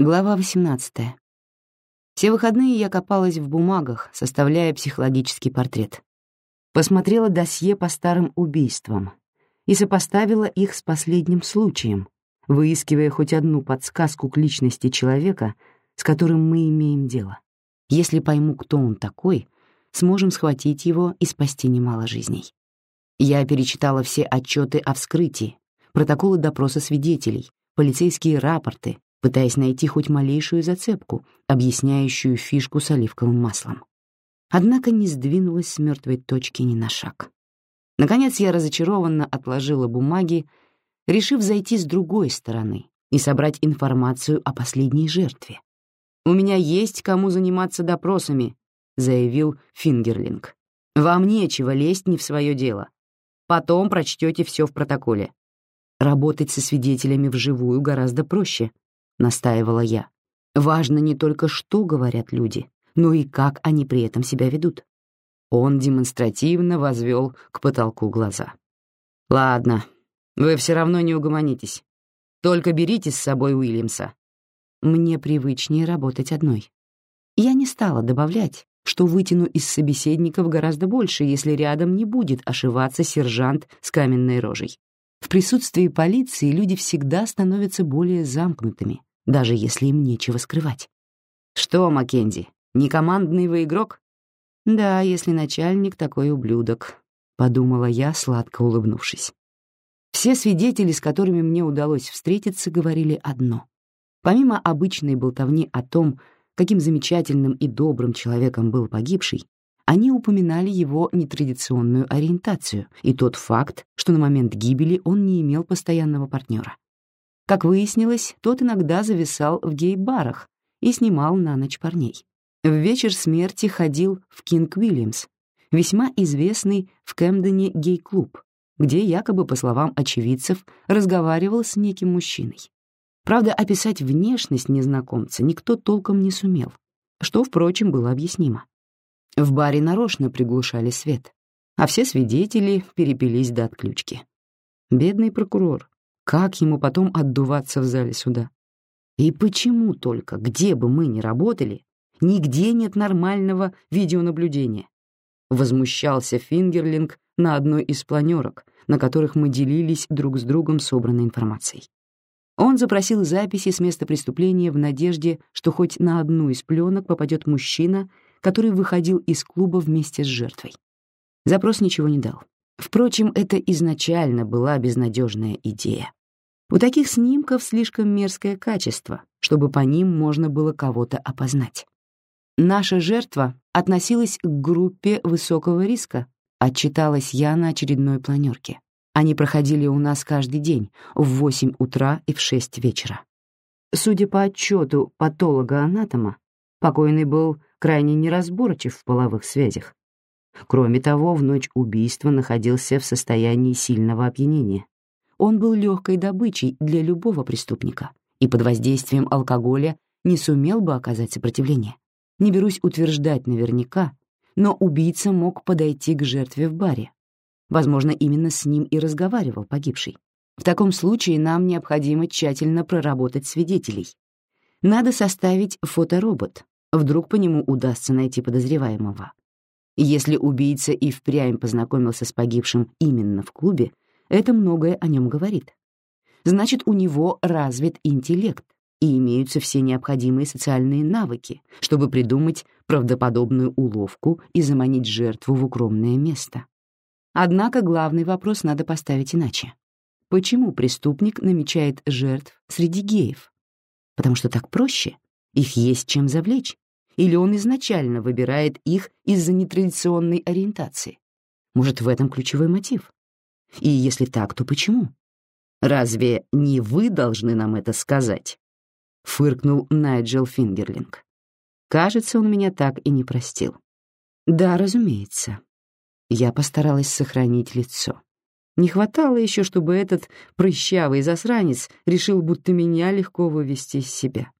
Глава 18. Все выходные я копалась в бумагах, составляя психологический портрет. Посмотрела досье по старым убийствам и сопоставила их с последним случаем, выискивая хоть одну подсказку к личности человека, с которым мы имеем дело. Если пойму, кто он такой, сможем схватить его и спасти немало жизней. Я перечитала все отчеты о вскрытии, протоколы допроса свидетелей, полицейские рапорты, пытаясь найти хоть малейшую зацепку, объясняющую фишку с оливковым маслом. Однако не сдвинулась с мертвой точки ни на шаг. Наконец я разочарованно отложила бумаги, решив зайти с другой стороны и собрать информацию о последней жертве. «У меня есть кому заниматься допросами», — заявил Фингерлинг. «Вам нечего лезть не в свое дело. Потом прочтете все в протоколе. Работать со свидетелями вживую гораздо проще, — настаивала я. «Важно не только, что говорят люди, но и как они при этом себя ведут». Он демонстративно возвел к потолку глаза. «Ладно, вы все равно не угомонитесь. Только берите с собой Уильямса. Мне привычнее работать одной». Я не стала добавлять, что вытяну из собеседников гораздо больше, если рядом не будет ошиваться сержант с каменной рожей. В присутствии полиции люди всегда становятся более замкнутыми, даже если им нечего скрывать. «Что, Маккензи, не командный вы игрок?» «Да, если начальник такой ублюдок», — подумала я, сладко улыбнувшись. Все свидетели, с которыми мне удалось встретиться, говорили одно. Помимо обычной болтовни о том, каким замечательным и добрым человеком был погибший, они упоминали его нетрадиционную ориентацию и тот факт, что на момент гибели он не имел постоянного партнера. Как выяснилось, тот иногда зависал в гей-барах и снимал на ночь парней. В вечер смерти ходил в Кинг Уильямс, весьма известный в Кэмдене гей-клуб, где якобы, по словам очевидцев, разговаривал с неким мужчиной. Правда, описать внешность незнакомца никто толком не сумел, что, впрочем, было объяснимо. В баре нарочно приглушали свет, а все свидетели перепились до отключки. Бедный прокурор. Как ему потом отдуваться в зале суда? И почему только, где бы мы ни работали, нигде нет нормального видеонаблюдения? Возмущался Фингерлинг на одной из планерок, на которых мы делились друг с другом собранной информацией. Он запросил записи с места преступления в надежде, что хоть на одну из пленок попадет мужчина, который выходил из клуба вместе с жертвой. Запрос ничего не дал. Впрочем, это изначально была безнадежная идея. У таких снимков слишком мерзкое качество, чтобы по ним можно было кого-то опознать. Наша жертва относилась к группе высокого риска, отчиталась я на очередной планерке. Они проходили у нас каждый день в 8 утра и в 6 вечера. Судя по отчету патолога-анатома, покойный был крайне неразборчив в половых связях. Кроме того, в ночь убийства находился в состоянии сильного опьянения. Он был легкой добычей для любого преступника и под воздействием алкоголя не сумел бы оказать сопротивление. Не берусь утверждать наверняка, но убийца мог подойти к жертве в баре. Возможно, именно с ним и разговаривал погибший. В таком случае нам необходимо тщательно проработать свидетелей. Надо составить фоторобот, Вдруг по нему удастся найти подозреваемого. Если убийца и впрямь познакомился с погибшим именно в клубе, это многое о нем говорит. Значит, у него развит интеллект и имеются все необходимые социальные навыки, чтобы придумать правдоподобную уловку и заманить жертву в укромное место. Однако главный вопрос надо поставить иначе. Почему преступник намечает жертв среди геев? Потому что так проще, их есть чем завлечь. Или он изначально выбирает их из-за нетрадиционной ориентации? Может, в этом ключевой мотив? И если так, то почему? «Разве не вы должны нам это сказать?» — фыркнул Найджел Фингерлинг. Кажется, он меня так и не простил. Да, разумеется. Я постаралась сохранить лицо. Не хватало еще, чтобы этот прыщавый засранец решил, будто меня легко вывести из себя.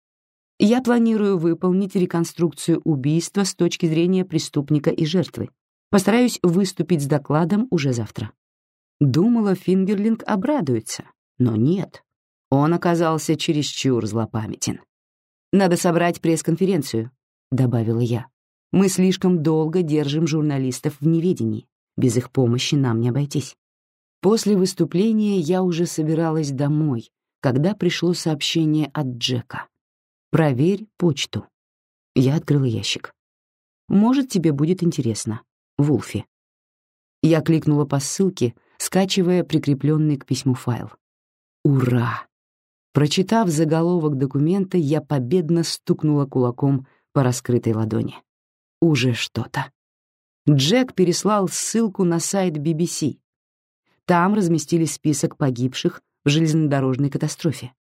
Я планирую выполнить реконструкцию убийства с точки зрения преступника и жертвы. Постараюсь выступить с докладом уже завтра. Думала, Фингерлинг обрадуется, но нет. Он оказался чересчур злопамятен. «Надо собрать пресс-конференцию», — добавила я. «Мы слишком долго держим журналистов в неведении. Без их помощи нам не обойтись». После выступления я уже собиралась домой, когда пришло сообщение от Джека. «Проверь почту». Я открыла ящик. «Может, тебе будет интересно. Вулфи». Я кликнула по ссылке, скачивая прикрепленный к письму файл. «Ура!» Прочитав заголовок документа, я победно стукнула кулаком по раскрытой ладони. Уже что-то. Джек переслал ссылку на сайт BBC, там разместили список погибших в железнодорожной катастрофе.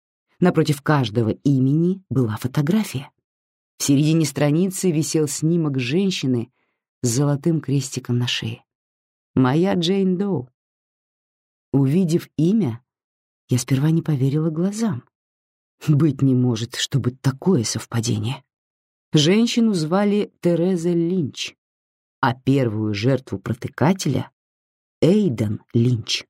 Напротив каждого имени была фотография. В середине страницы висел снимок женщины с золотым крестиком на шее. Моя Джейн Доу. Увидев имя, я сперва не поверила глазам. Быть не может, чтобы такое совпадение. Женщину звали Тереза Линч, а первую жертву протыкателя Эйден Линч.